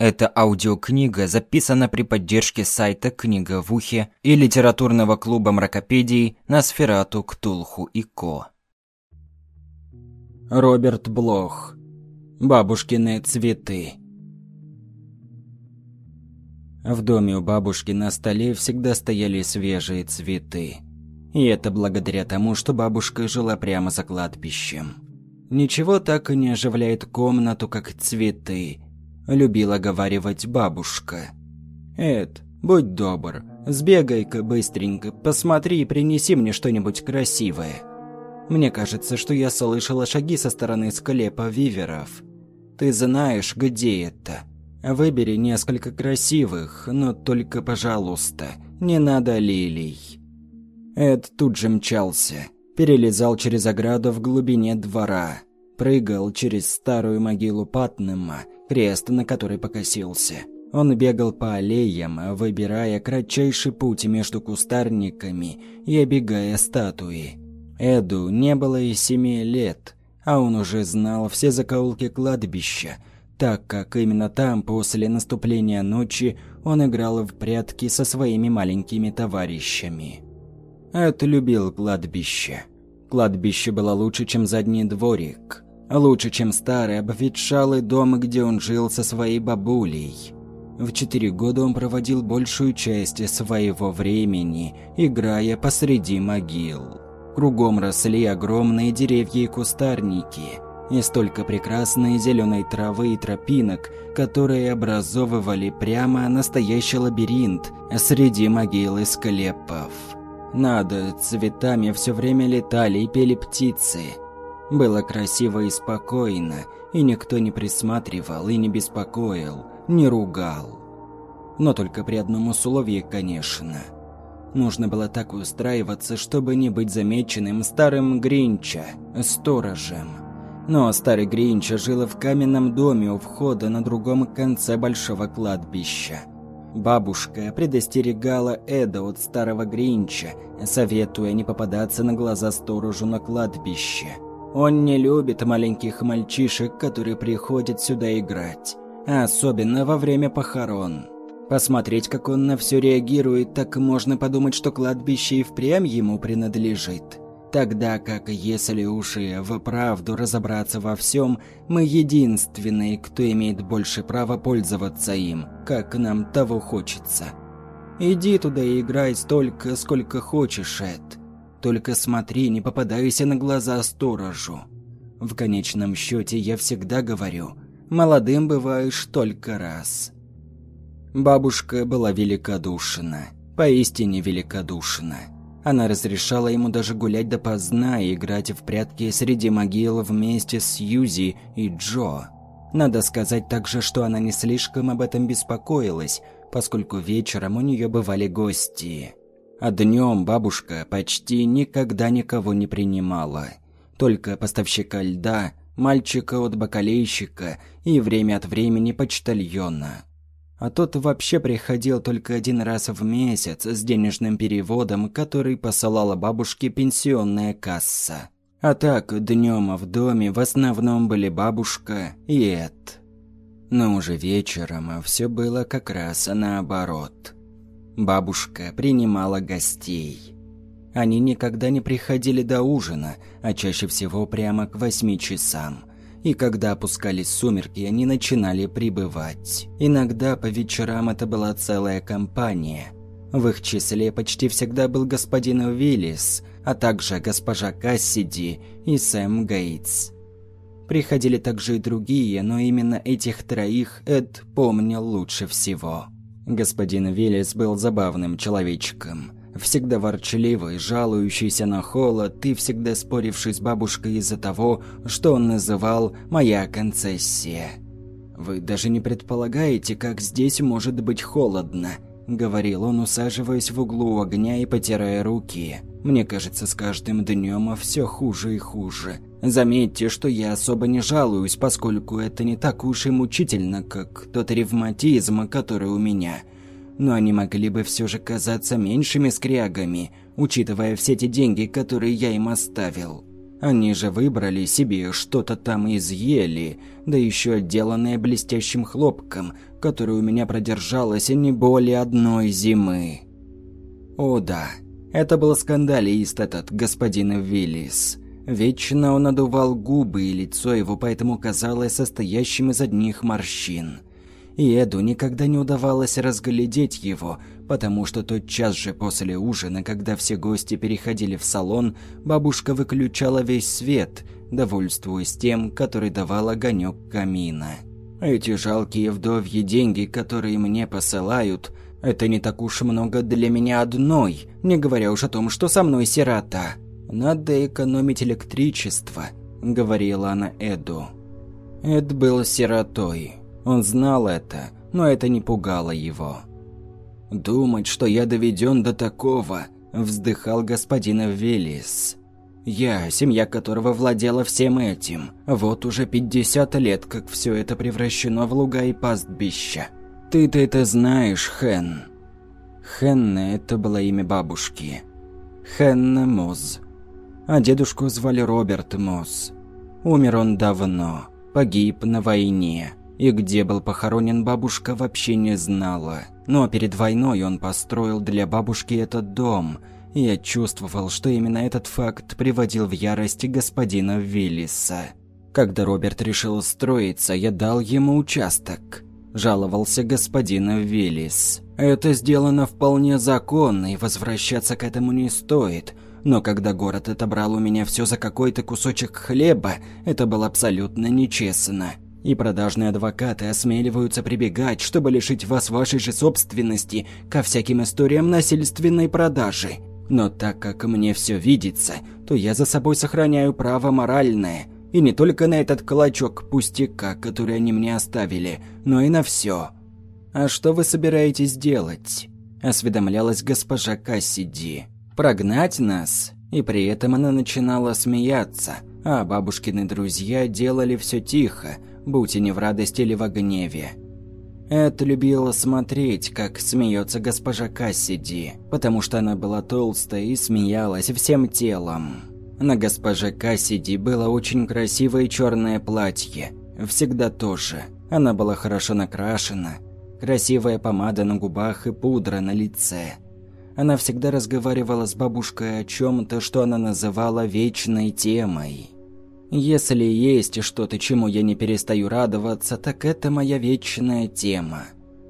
Эта аудиокнига записана при поддержке сайта «Книга в ухе» и литературного клуба мракопедий на Сферату, Ктулху и Ко. Роберт Блох. Бабушкины цветы. В доме у бабушки на столе всегда стояли свежие цветы. И это благодаря тому, что бабушка жила прямо за кладбищем. Ничего так и не оживляет комнату, как цветы – любила говаривать бабушка. «Эд, будь добр, сбегай-ка быстренько, посмотри и принеси мне что-нибудь красивое. Мне кажется, что я слышала шаги со стороны склепа виверов. Ты знаешь, где это? Выбери несколько красивых, но только, пожалуйста, не надо лилий». Эд тут же мчался, перелезал через ограду в глубине двора, прыгал через старую могилу Патнема крест, на который покосился. Он бегал по аллеям, выбирая кратчайший путь между кустарниками и обегая статуи. Эду не было и семи лет, а он уже знал все закоулки кладбища, так как именно там, после наступления ночи, он играл в прятки со своими маленькими товарищами. Эд любил кладбище. Кладбище было лучше, чем задний дворик. Лучше, чем старый обветшалый дом, где он жил со своей бабулей. В четыре года он проводил большую часть своего времени, играя посреди могил. Кругом росли огромные деревья и кустарники, и столько прекрасной зеленой травы и тропинок, которые образовывали прямо настоящий лабиринт среди могил и склепов. Над цветами все время летали и пели птицы – было красиво и спокойно, и никто не присматривал и не беспокоил, не ругал. Но только при одном условии, конечно. Нужно было так устраиваться, чтобы не быть замеченным старым Гринча, сторожем. Но старый Гринча жил в каменном доме у входа на другом конце большого кладбища. Бабушка предостерегала Эда от старого Гринча, советуя не попадаться на глаза сторожу на кладбище – он не любит маленьких мальчишек, которые приходят сюда играть. Особенно во время похорон. Посмотреть, как он на все реагирует, так можно подумать, что кладбище и впрямь ему принадлежит. Тогда как, если уж и вправду разобраться во всем, мы единственные, кто имеет больше права пользоваться им, как нам того хочется. Иди туда и играй столько, сколько хочешь, Эд. Только смотри, не попадайся на глаза сторожу. В конечном счете я всегда говорю, молодым бываешь только раз. Бабушка была великодушна, поистине великодушна. Она разрешала ему даже гулять допоздна и играть в прятки среди могил вместе с Юзи и Джо. Надо сказать также, что она не слишком об этом беспокоилась, поскольку вечером у нее бывали гости. А днем бабушка почти никогда никого не принимала. Только поставщика льда, мальчика от бакалейщика и время от времени почтальона. А тот вообще приходил только один раз в месяц с денежным переводом, который посылала бабушке пенсионная касса. А так, днем в доме в основном были бабушка и Эд. Но уже вечером все было как раз наоборот – Бабушка принимала гостей. Они никогда не приходили до ужина, а чаще всего прямо к восьми часам. И когда опускались сумерки, они начинали прибывать. Иногда по вечерам это была целая компания. В их числе почти всегда был господин Уиллис, а также госпожа Кассиди и Сэм Гейтс. Приходили также и другие, но именно этих троих Эд помнил лучше всего. Господин Виллис был забавным человечком. Всегда ворчливый, жалующийся на холод и всегда споривший с бабушкой из-за того, что он называл «моя концессия». «Вы даже не предполагаете, как здесь может быть холодно», — говорил он, усаживаясь в углу огня и потирая руки. «Мне кажется, с каждым днем все хуже и хуже. Заметьте, что я особо не жалуюсь, поскольку это не так уж и мучительно, как тот ревматизм, который у меня. Но они могли бы все же казаться меньшими скрягами, учитывая все те деньги, которые я им оставил. Они же выбрали себе что-то там из ели, да еще отделанное блестящим хлопком, которое у меня продержалось не более одной зимы. О да, это был скандалист этот господин Виллис. Вечно он надувал губы, и лицо его поэтому казалось состоящим из одних морщин. И Эду никогда не удавалось разглядеть его, потому что тот час же после ужина, когда все гости переходили в салон, бабушка выключала весь свет, довольствуясь тем, который давал огонек камина. Эти жалкие вдовьи деньги, которые мне посылают, это не так уж много для меня одной, не говоря уж о том, что со мной сирота. Надо экономить электричество, говорила она Эду. Эд был сиротой. Он знал это, но это не пугало его. «Думать, что я доведен до такого», – вздыхал господин Велис. «Я, семья которого владела всем этим. Вот уже 50 лет, как все это превращено в луга и пастбища. Ты-то это знаешь, Хен». Хенна – это было имя бабушки. Хенна Моз. А дедушку звали Роберт Моз. Умер он давно, погиб на войне. И где был похоронен бабушка, вообще не знала. Но перед войной он построил для бабушки этот дом. И я чувствовал, что именно этот факт приводил в ярость господина Виллиса. Когда Роберт решил строиться, я дал ему участок. Жаловался господин Виллис. Это сделано вполне законно, и возвращаться к этому не стоит. Но когда город отобрал у меня все за какой-то кусочек хлеба, это было абсолютно нечестно. И продажные адвокаты осмеливаются прибегать, чтобы лишить вас вашей же собственности ко всяким историям насильственной продажи. Но так как мне все видится, то я за собой сохраняю право моральное. И не только на этот клочок пустяка, который они мне оставили, но и на все. «А что вы собираетесь делать?» – осведомлялась госпожа Кассиди. «Прогнать нас?» И при этом она начинала смеяться, а бабушкины друзья делали все тихо – будь они в радости или в гневе. Эд любила смотреть, как смеется госпожа Кассиди, потому что она была толстая и смеялась всем телом. На госпоже Кассиди было очень красивое черное платье, всегда тоже. Она была хорошо накрашена, красивая помада на губах и пудра на лице. Она всегда разговаривала с бабушкой о чем-то, что она называла вечной темой. Если есть что-то, чему я не перестаю радоваться, так это моя вечная тема.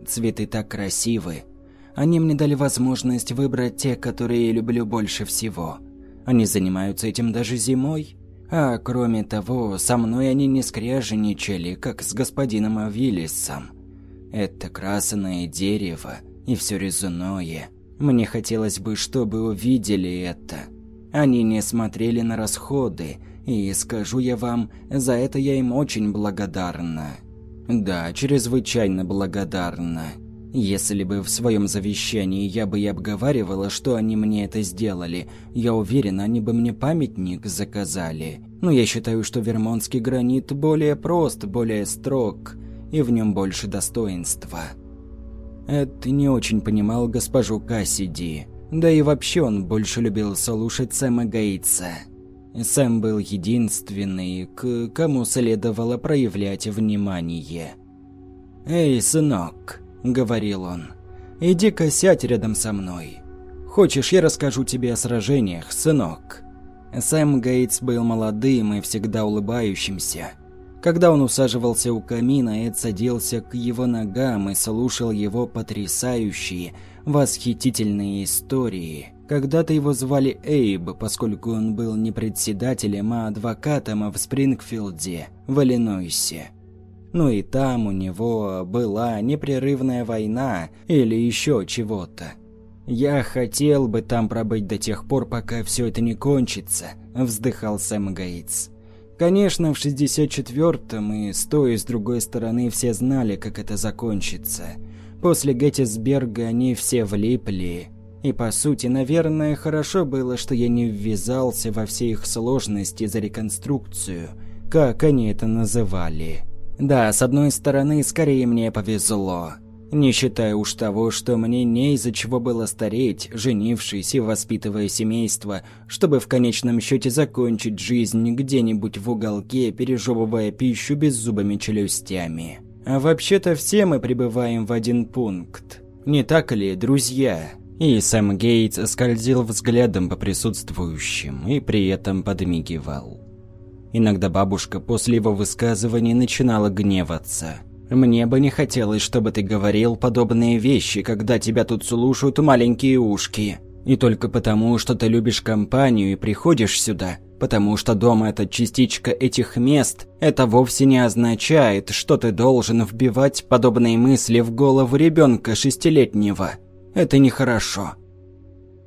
Цветы так красивы. Они мне дали возможность выбрать те, которые я люблю больше всего. Они занимаются этим даже зимой. А кроме того, со мной они не скряженичали, как с господином Авилисом. Это красное дерево и все резуное. Мне хотелось бы, чтобы увидели это. Они не смотрели на расходы, и скажу я вам, за это я им очень благодарна. Да, чрезвычайно благодарна. Если бы в своем завещании я бы и обговаривала, что они мне это сделали, я уверена, они бы мне памятник заказали. Но я считаю, что вермонтский гранит более прост, более строг, и в нем больше достоинства. Эд не очень понимал госпожу Кассиди, да и вообще он больше любил слушать Сэма Гейтса. Сэм был единственный, к кому следовало проявлять внимание. «Эй, сынок», — говорил он, — «иди-ка сядь рядом со мной. Хочешь, я расскажу тебе о сражениях, сынок?» Сэм Гейтс был молодым и всегда улыбающимся. Когда он усаживался у камина, Эд садился к его ногам и слушал его потрясающие, восхитительные истории – когда-то его звали Эйб, поскольку он был не председателем, а адвокатом в Спрингфилде, в Иллинойсе. Ну и там у него была непрерывная война или еще чего-то. «Я хотел бы там пробыть до тех пор, пока все это не кончится», – вздыхал Сэм Гейтс. Конечно, в 64-м и с той и с другой стороны все знали, как это закончится. После Геттисберга они все влипли, и по сути, наверное, хорошо было, что я не ввязался во все их сложности за реконструкцию, как они это называли. Да, с одной стороны, скорее мне повезло. Не считая уж того, что мне не из-за чего было стареть, женившись и воспитывая семейство, чтобы в конечном счете закончить жизнь где-нибудь в уголке, пережевывая пищу беззубыми челюстями. А вообще-то все мы прибываем в один пункт. Не так ли, друзья? И сам Гейтс скользил взглядом по присутствующим и при этом подмигивал. Иногда бабушка после его высказываний начинала гневаться – мне бы не хотелось, чтобы ты говорил подобные вещи, когда тебя тут слушают маленькие ушки. И только потому, что ты любишь компанию и приходишь сюда, потому что дом – это частичка этих мест, это вовсе не означает, что ты должен вбивать подобные мысли в голову ребенка шестилетнего. Это нехорошо.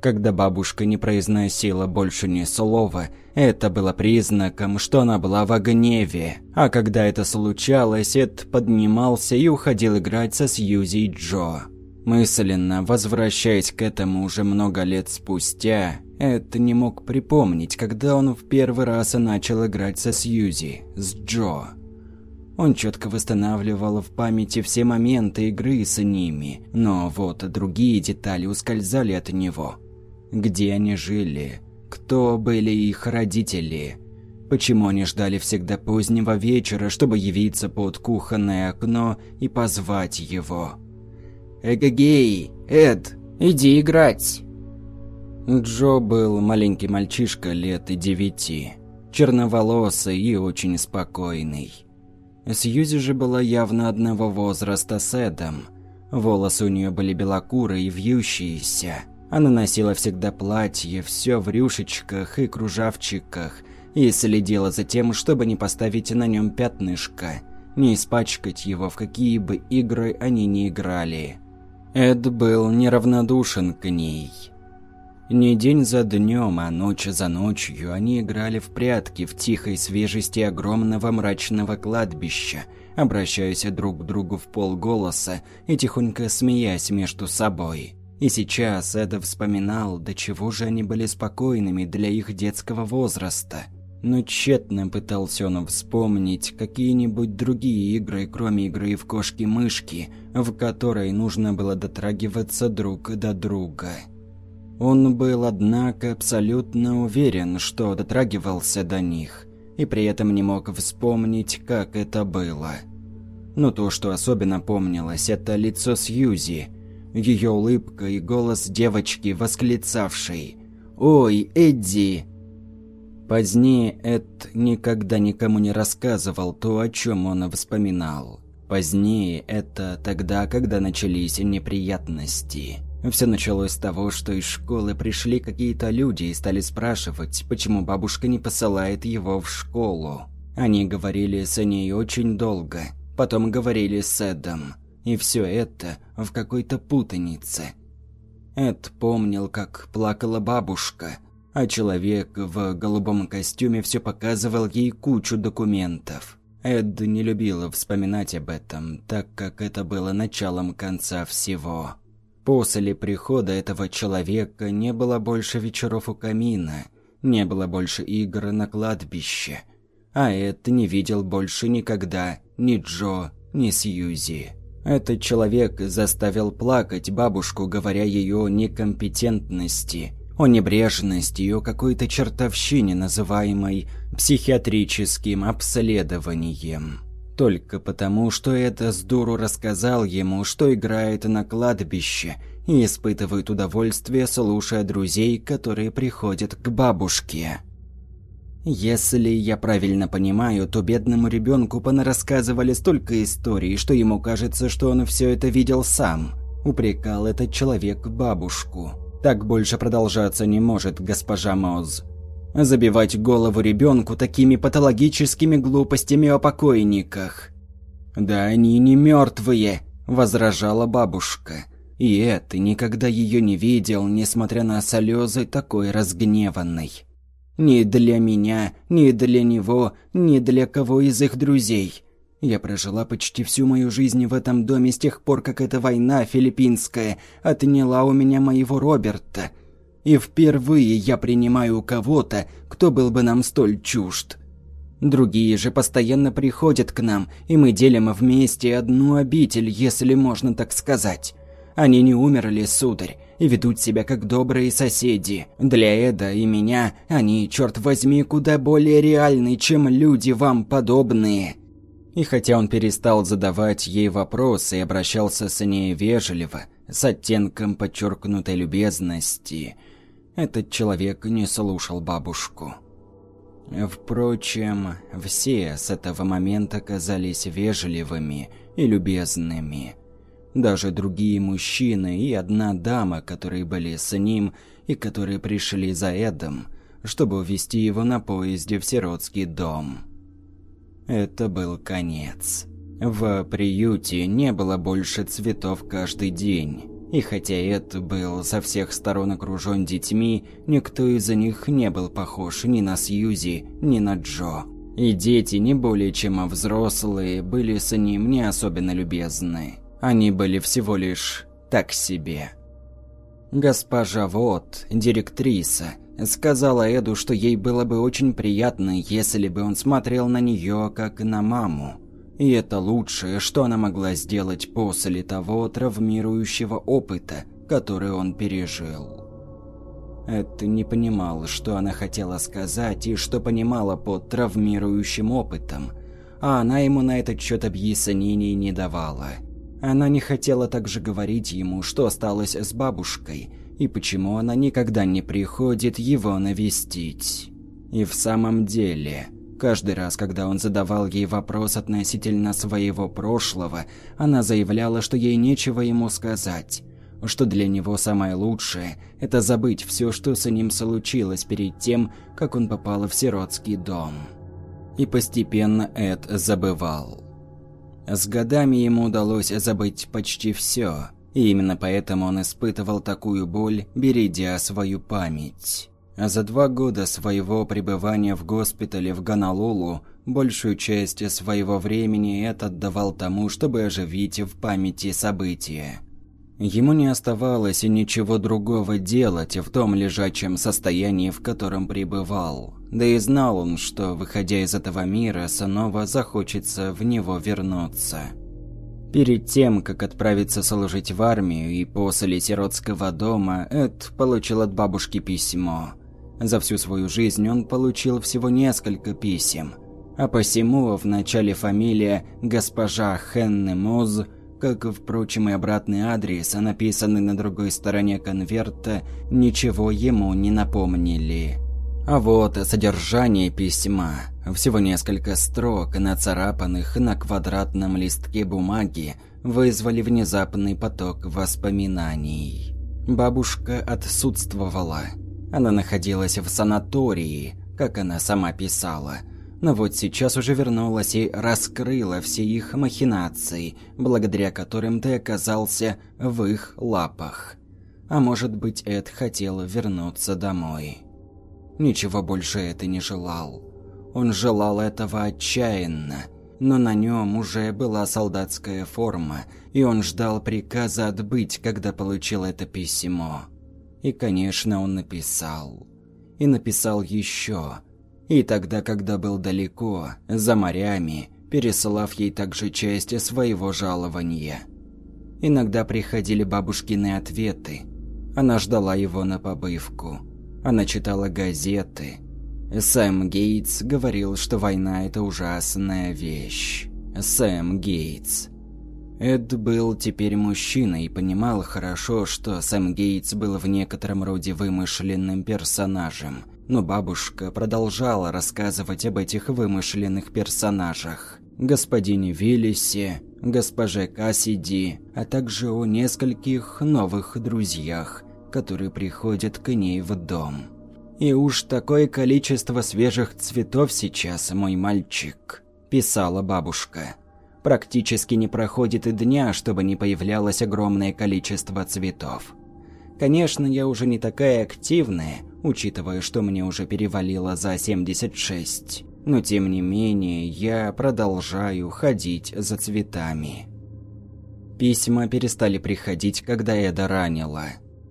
Когда бабушка не произносила больше ни слова, это было признаком, что она была в гневе. А когда это случалось, Эд поднимался и уходил играть со Сьюзи и Джо. Мысленно, возвращаясь к этому уже много лет спустя, Эд не мог припомнить, когда он в первый раз начал играть со Сьюзи, с Джо. Он четко восстанавливал в памяти все моменты игры с ними, но вот другие детали ускользали от него где они жили, кто были их родители, почему они ждали всегда позднего вечера, чтобы явиться под кухонное окно и позвать его. «Эгегей, Эд, иди играть!» Джо был маленький мальчишка лет девяти, черноволосый и очень спокойный. Сьюзи же была явно одного возраста с Эдом. Волосы у нее были белокурые и вьющиеся, она носила всегда платье, все в рюшечках и кружавчиках, и следила за тем, чтобы не поставить на нем пятнышко, не испачкать его, в какие бы игры они ни играли. Эд был неравнодушен к ней. Не день за днем, а ночь за ночью они играли в прятки в тихой свежести огромного мрачного кладбища, обращаясь друг к другу в полголоса и тихонько смеясь между собой. И сейчас Эда вспоминал, до чего же они были спокойными для их детского возраста. Но тщетно пытался он вспомнить какие-нибудь другие игры, кроме игры в кошки-мышки, в которой нужно было дотрагиваться друг до друга. Он был, однако, абсолютно уверен, что дотрагивался до них, и при этом не мог вспомнить, как это было. Но то, что особенно помнилось, это лицо Сьюзи – ее улыбка и голос девочки, восклицавшей «Ой, Эдди!». Позднее Эд никогда никому не рассказывал то, о чем он вспоминал. Позднее это тогда, когда начались неприятности. Все началось с того, что из школы пришли какие-то люди и стали спрашивать, почему бабушка не посылает его в школу. Они говорили с ней очень долго, потом говорили с Эдом. И все это в какой-то путанице. Эд помнил, как плакала бабушка, а человек в голубом костюме все показывал ей кучу документов. Эд не любил вспоминать об этом, так как это было началом конца всего. После прихода этого человека не было больше вечеров у камина, не было больше игр на кладбище, а Эд не видел больше никогда ни Джо, ни Сьюзи. Этот человек заставил плакать бабушку, говоря ее некомпетентности, о небрежности и какой-то чертовщине, называемой психиатрическим обследованием. Только потому, что это с дуру рассказал ему, что играет на кладбище и испытывает удовольствие, слушая друзей, которые приходят к бабушке. Если я правильно понимаю, то бедному ребенку понарассказывали столько историй, что ему кажется, что он все это видел сам. Упрекал этот человек бабушку. Так больше продолжаться не может, госпожа Моз. Забивать голову ребенку такими патологическими глупостями о покойниках. «Да они не мертвые», – возражала бабушка. И это никогда ее не видел, несмотря на слезы такой разгневанной. Ни для меня, ни для него, ни для кого из их друзей. Я прожила почти всю мою жизнь в этом доме с тех пор, как эта война филиппинская отняла у меня моего Роберта. И впервые я принимаю кого-то, кто был бы нам столь чужд. Другие же постоянно приходят к нам, и мы делим вместе одну обитель, если можно так сказать. Они не умерли, сударь, и ведут себя как добрые соседи. Для Эда и меня они, черт возьми, куда более реальны, чем люди вам подобные. И хотя он перестал задавать ей вопросы и обращался с ней вежливо, с оттенком подчеркнутой любезности, этот человек не слушал бабушку. Впрочем, все с этого момента казались вежливыми и любезными. Даже другие мужчины и одна дама, которые были с ним и которые пришли за Эдом, чтобы увезти его на поезде в сиротский дом. Это был конец. В приюте не было больше цветов каждый день. И хотя Эд был со всех сторон окружен детьми, никто из них не был похож ни на Сьюзи, ни на Джо. И дети, не более чем взрослые, были с ним не особенно любезны. Они были всего лишь так себе. Госпожа Вот, директриса, сказала Эду, что ей было бы очень приятно, если бы он смотрел на нее как на маму. И это лучшее, что она могла сделать после того травмирующего опыта, который он пережил. Эд не понимал, что она хотела сказать и что понимала под травмирующим опытом, а она ему на этот счет объяснений не давала – она не хотела также говорить ему, что осталось с бабушкой, и почему она никогда не приходит его навестить. И в самом деле, каждый раз, когда он задавал ей вопрос относительно своего прошлого, она заявляла, что ей нечего ему сказать, что для него самое лучшее – это забыть все, что с ним случилось перед тем, как он попал в сиротский дом. И постепенно Эд забывал. С годами ему удалось забыть почти все, и именно поэтому он испытывал такую боль, бередя свою память. За два года своего пребывания в госпитале в Ганалулу большую часть своего времени Эд отдавал тому, чтобы оживить в памяти события. Ему не оставалось ничего другого делать в том лежачем состоянии, в котором пребывал. Да и знал он, что, выходя из этого мира, снова захочется в него вернуться. Перед тем, как отправиться служить в армию и после сиротского дома, Эд получил от бабушки письмо. За всю свою жизнь он получил всего несколько писем. А посему в начале фамилия госпожа Хенне Моз – как, впрочем, и обратный адрес, написанный на другой стороне конверта, ничего ему не напомнили. А вот содержание письма. Всего несколько строк, нацарапанных на квадратном листке бумаги, вызвали внезапный поток воспоминаний. Бабушка отсутствовала. Она находилась в санатории, как она сама писала – но вот сейчас уже вернулась и раскрыла все их махинации, благодаря которым ты оказался в их лапах. А может быть, Эд хотел вернуться домой. Ничего больше это не желал. Он желал этого отчаянно, но на нем уже была солдатская форма, и он ждал приказа отбыть, когда получил это письмо. И, конечно, он написал. И написал еще – и тогда, когда был далеко, за морями, пересылав ей также часть своего жалования. Иногда приходили бабушкины ответы. Она ждала его на побывку. Она читала газеты. Сэм Гейтс говорил, что война – это ужасная вещь. Сэм Гейтс. Эд был теперь мужчиной и понимал хорошо, что Сэм Гейтс был в некотором роде вымышленным персонажем – но бабушка продолжала рассказывать об этих вымышленных персонажах. Господине Виллисе, госпоже Кассиди, а также о нескольких новых друзьях, которые приходят к ней в дом. «И уж такое количество свежих цветов сейчас, мой мальчик», – писала бабушка. «Практически не проходит и дня, чтобы не появлялось огромное количество цветов. Конечно, я уже не такая активная, учитывая, что мне уже перевалило за 76. Но тем не менее, я продолжаю ходить за цветами. Письма перестали приходить, когда Эда ранила.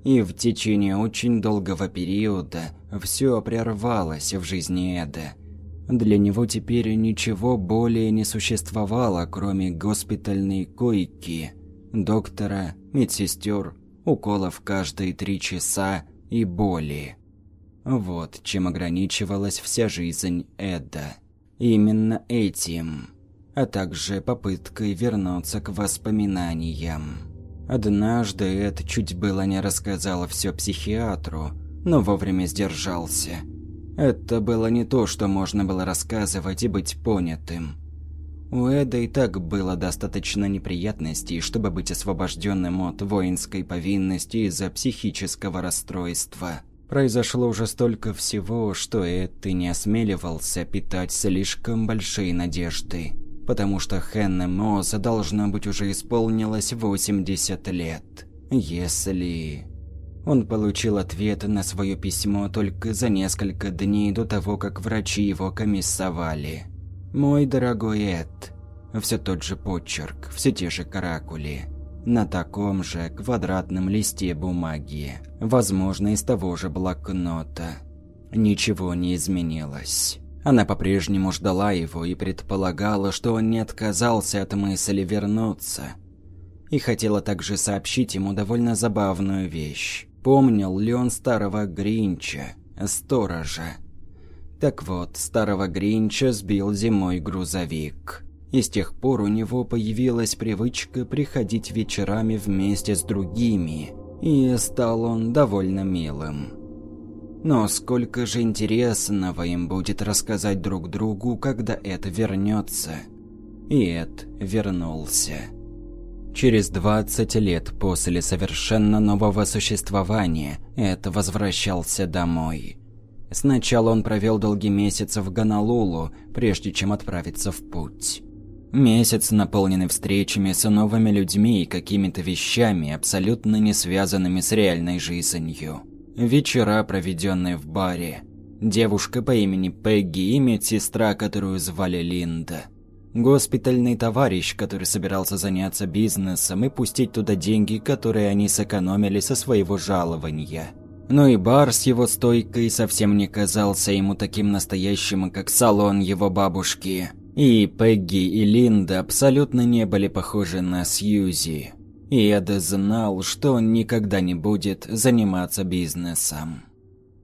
И в течение очень долгого периода все прервалось в жизни Эда. Для него теперь ничего более не существовало, кроме госпитальной койки, доктора, медсестер, уколов каждые три часа и боли. Вот чем ограничивалась вся жизнь Эда. Именно этим, а также попыткой вернуться к воспоминаниям. Однажды Эд чуть было не рассказал все психиатру, но вовремя сдержался. Это было не то, что можно было рассказывать и быть понятым. У Эда и так было достаточно неприятностей, чтобы быть освобожденным от воинской повинности из-за психического расстройства. Произошло уже столько всего, что Эд и не осмеливался питать слишком большие надежды, потому что Хенне Моза должно быть уже исполнилось 80 лет. Если... Он получил ответ на свое письмо только за несколько дней до того, как врачи его комиссовали. «Мой дорогой Эд». Все тот же почерк, все те же каракули. На таком же квадратном листе бумаги. Возможно, из того же блокнота. Ничего не изменилось. Она по-прежнему ждала его и предполагала, что он не отказался от мысли вернуться. И хотела также сообщить ему довольно забавную вещь. Помнил ли он старого Гринча, сторожа? Так вот, старого Гринча сбил зимой грузовик. И с тех пор у него появилась привычка приходить вечерами вместе с другими, и стал он довольно милым. Но сколько же интересного им будет рассказать друг другу, когда это вернется. И Эд вернулся. Через 20 лет после совершенно нового существования Эд возвращался домой. Сначала он провел долгие месяцы в Ганалулу, прежде чем отправиться в путь. Месяц, наполненный встречами с новыми людьми и какими-то вещами, абсолютно не связанными с реальной жизнью. Вечера, проведенные в баре. Девушка по имени Пегги и медсестра, которую звали Линда. Госпитальный товарищ, который собирался заняться бизнесом и пустить туда деньги, которые они сэкономили со своего жалования. Но и бар с его стойкой совсем не казался ему таким настоящим, как салон его бабушки. И Пегги и Линда абсолютно не были похожи на Сьюзи. И Эд знал, что он никогда не будет заниматься бизнесом.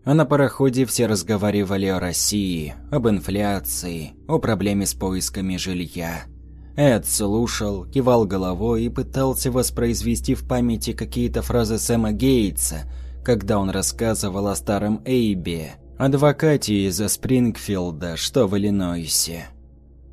А на пароходе все разговаривали о России, об инфляции, о проблеме с поисками жилья. Эд слушал, кивал головой и пытался воспроизвести в памяти какие-то фразы Сэма Гейтса, когда он рассказывал о старом Эйбе, адвокате из Спрингфилда, что в Иллинойсе.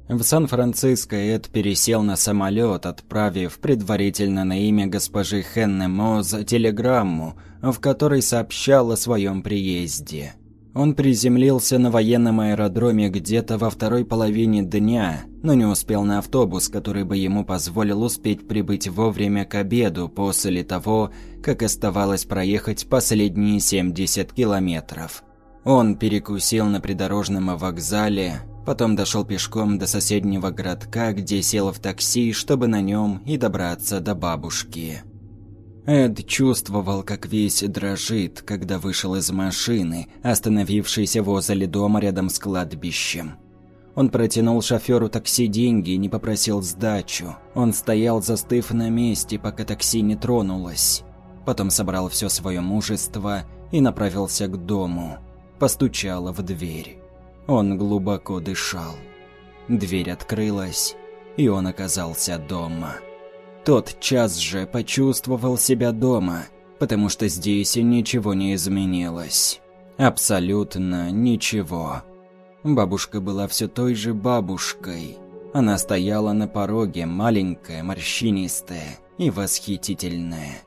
В Сан-Франциско Эд пересел на самолет, отправив предварительно на имя госпожи Хенне Моз телеграмму, в которой сообщал о своем приезде. Он приземлился на военном аэродроме где-то во второй половине дня, но не успел на автобус, который бы ему позволил успеть прибыть вовремя к обеду после того, как оставалось проехать последние 70 километров. Он перекусил на придорожном вокзале, Потом дошел пешком до соседнего городка, где сел в такси, чтобы на нем и добраться до бабушки. Эд чувствовал, как весь дрожит, когда вышел из машины, остановившейся возле дома рядом с кладбищем. Он протянул шоферу такси деньги и не попросил сдачу. Он стоял, застыв на месте, пока такси не тронулось. Потом собрал все свое мужество и направился к дому. Постучала в дверь. Он глубоко дышал. Дверь открылась, и он оказался дома. Тот час же почувствовал себя дома, потому что здесь ничего не изменилось. Абсолютно ничего. Бабушка была все той же бабушкой. Она стояла на пороге, маленькая, морщинистая и восхитительная.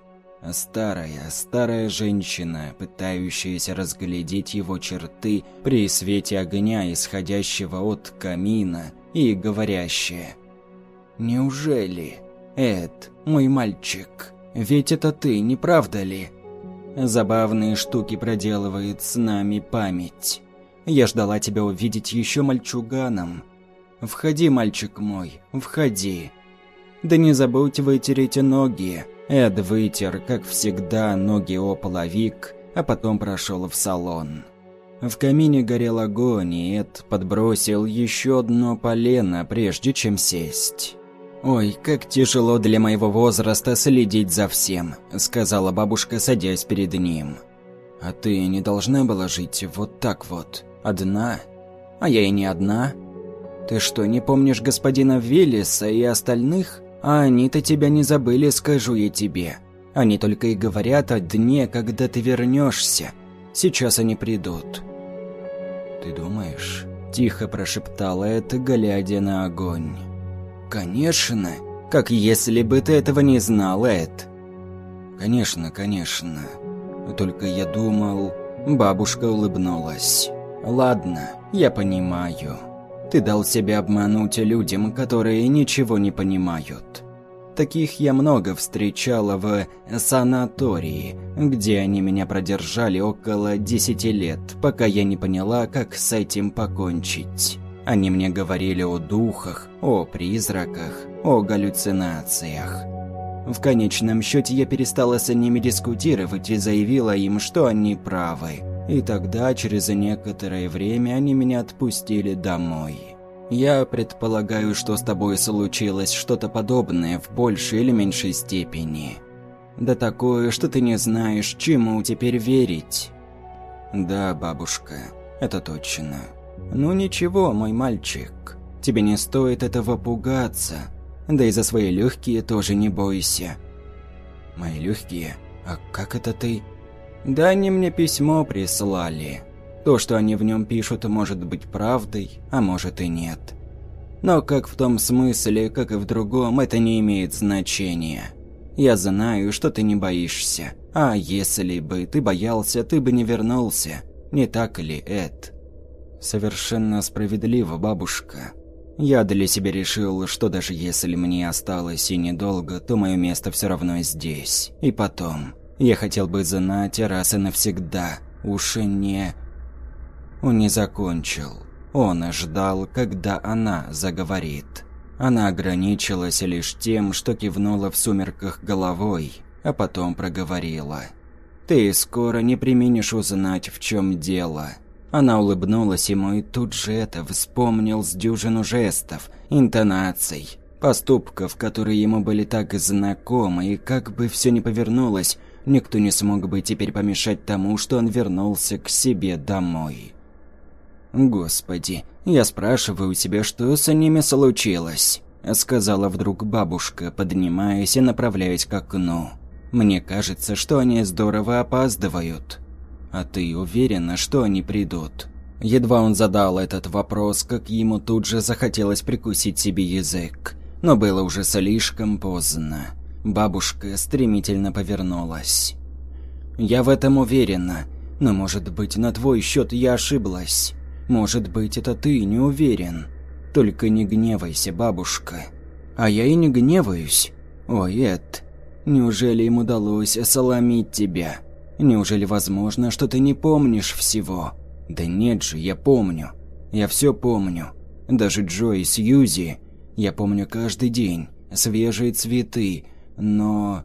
Старая, старая женщина, пытающаяся разглядеть его черты при свете огня, исходящего от камина, и говорящая. «Неужели? Эд, мой мальчик, ведь это ты, не правда ли?» Забавные штуки проделывает с нами память. Я ждала тебя увидеть еще мальчуганом. Входи, мальчик мой, входи. Да не забудь вытереть ноги, Эд вытер, как всегда, ноги о половик, а потом прошел в салон. В камине горел огонь, и Эд подбросил еще одно полено, прежде чем сесть. «Ой, как тяжело для моего возраста следить за всем», – сказала бабушка, садясь перед ним. «А ты не должна была жить вот так вот, одна? А я и не одна. Ты что, не помнишь господина Велеса и остальных? А они-то тебя не забыли, скажу я тебе. Они только и говорят о дне, когда ты вернешься. Сейчас они придут». «Ты думаешь?» – тихо прошептала это, глядя на огонь. «Конечно. Как если бы ты этого не знал, Эд». «Конечно, конечно. Только я думал...» Бабушка улыбнулась. «Ладно, я понимаю. Ты дал себя обмануть людям, которые ничего не понимают. Таких я много встречала в санатории, где они меня продержали около десяти лет, пока я не поняла, как с этим покончить». Они мне говорили о духах, о призраках, о галлюцинациях. В конечном счете я перестала с ними дискутировать и заявила им, что они правы. И тогда, через некоторое время, они меня отпустили домой. Я предполагаю, что с тобой случилось что-то подобное в большей или меньшей степени. Да такое, что ты не знаешь, чему теперь верить. Да, бабушка, это точно. «Ну ничего, мой мальчик, тебе не стоит этого пугаться. Да и за свои легкие тоже не бойся». «Мои легкие? А как это ты?» «Да они мне письмо прислали. То, что они в нем пишут, может быть правдой, а может и нет. Но как в том смысле, как и в другом, это не имеет значения. Я знаю, что ты не боишься. А если бы ты боялся, ты бы не вернулся. Не так ли, Эд?» Совершенно справедливо, бабушка. Я для себя решил, что даже если мне осталось и недолго, то мое место все равно здесь. И потом, я хотел бы знать раз и навсегда. Уж не... Он не закончил. Он ждал, когда она заговорит. Она ограничилась лишь тем, что кивнула в сумерках головой, а потом проговорила. «Ты скоро не применишь узнать, в чем дело. Она улыбнулась ему и тут же это вспомнил с дюжину жестов, интонаций, поступков, которые ему были так знакомы, и как бы все ни повернулось, никто не смог бы теперь помешать тому, что он вернулся к себе домой. «Господи, я спрашиваю себя, что с ними случилось?» Сказала вдруг бабушка, поднимаясь и направляясь к окну. «Мне кажется, что они здорово опаздывают». «А ты уверена, что они придут?» Едва он задал этот вопрос, как ему тут же захотелось прикусить себе язык. Но было уже слишком поздно. Бабушка стремительно повернулась. «Я в этом уверена, но, может быть, на твой счет я ошиблась. Может быть, это ты не уверен. Только не гневайся, бабушка». «А я и не гневаюсь. Ой, Эд, неужели им удалось соломить тебя?» Неужели возможно, что ты не помнишь всего? Да нет же, я помню. Я все помню. Даже Джо и Сьюзи. Я помню каждый день. Свежие цветы. Но...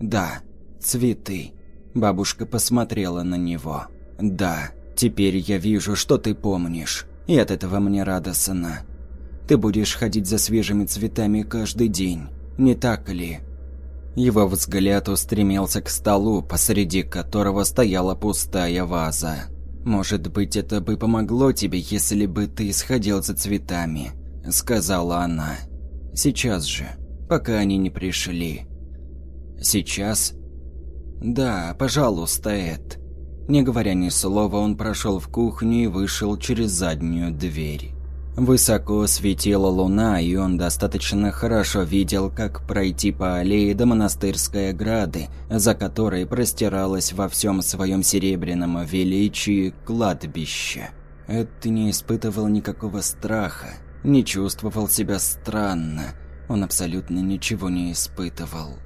Да, цветы. Бабушка посмотрела на него. Да, теперь я вижу, что ты помнишь. И от этого мне радостно. Ты будешь ходить за свежими цветами каждый день. Не так ли? Его взгляд устремился к столу, посреди которого стояла пустая ваза. «Может быть, это бы помогло тебе, если бы ты сходил за цветами», – сказала она. «Сейчас же, пока они не пришли». «Сейчас?» «Да, пожалуйста, Эд». Не говоря ни слова, он прошел в кухню и вышел через заднюю дверь. Высоко светила луна, и он достаточно хорошо видел, как пройти по аллее до монастырской ограды, за которой простиралось во всем своем серебряном величии кладбище. Эд не испытывал никакого страха, не чувствовал себя странно. Он абсолютно ничего не испытывал.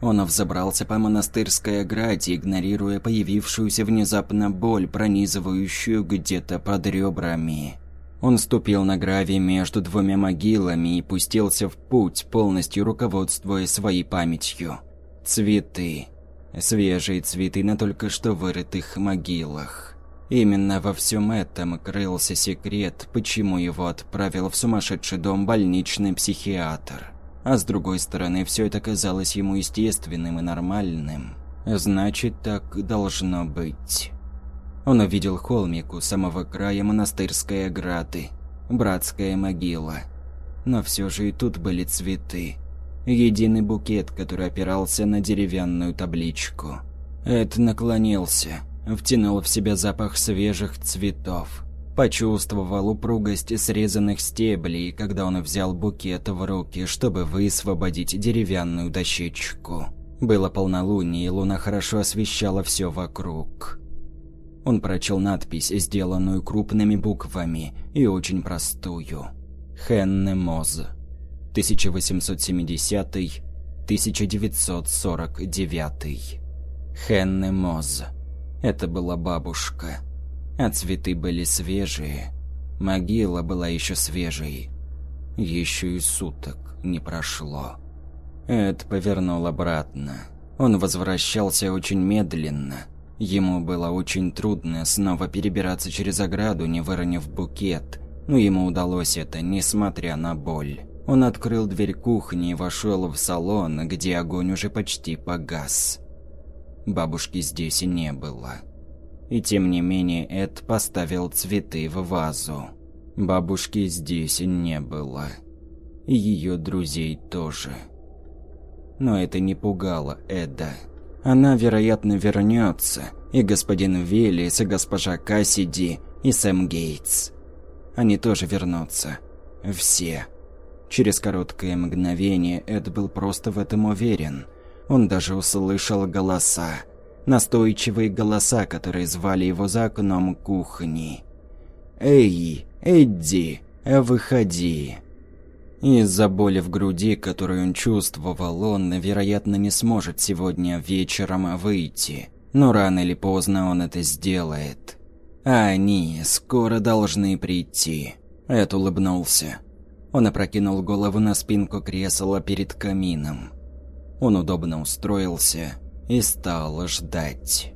Он взобрался по монастырской ограде, игнорируя появившуюся внезапно боль, пронизывающую где-то под ребрами. Он ступил на гравий между двумя могилами и пустился в путь, полностью руководствуясь своей памятью. Цветы. Свежие цветы на только что вырытых могилах. Именно во всем этом крылся секрет, почему его отправил в сумасшедший дом больничный психиатр. А с другой стороны, все это казалось ему естественным и нормальным. Значит, так должно быть. Он увидел холмик у самого края монастырской ограды, братская могила. Но все же и тут были цветы. Единый букет, который опирался на деревянную табличку. Эд наклонился, втянул в себя запах свежих цветов. Почувствовал упругость срезанных стеблей, когда он взял букет в руки, чтобы высвободить деревянную дощечку. Было полнолуние, и луна хорошо освещала все вокруг. Он прочел надпись, сделанную крупными буквами и очень простую. Хенне Моз. 1870-1949. Хенне Моз. Это была бабушка. А цветы были свежие. Могила была еще свежей. Еще и суток не прошло. Эд повернул обратно. Он возвращался очень медленно. Ему было очень трудно снова перебираться через ограду, не выронив букет. Но ему удалось это, несмотря на боль. Он открыл дверь кухни и вошел в салон, где огонь уже почти погас. Бабушки здесь и не было. И тем не менее Эд поставил цветы в вазу. Бабушки здесь не было. И ее друзей тоже но это не пугало Эда. Она, вероятно, вернется, и господин Веллис, и госпожа Кассиди, и Сэм Гейтс. Они тоже вернутся. Все. Через короткое мгновение Эд был просто в этом уверен. Он даже услышал голоса. Настойчивые голоса, которые звали его за окном кухни. «Эй, Эдди, выходи!» Из-за боли в груди, которую он чувствовал, он, вероятно, не сможет сегодня вечером выйти. Но рано или поздно он это сделает. А они скоро должны прийти. Эд улыбнулся. Он опрокинул голову на спинку кресла перед камином. Он удобно устроился и стал ждать.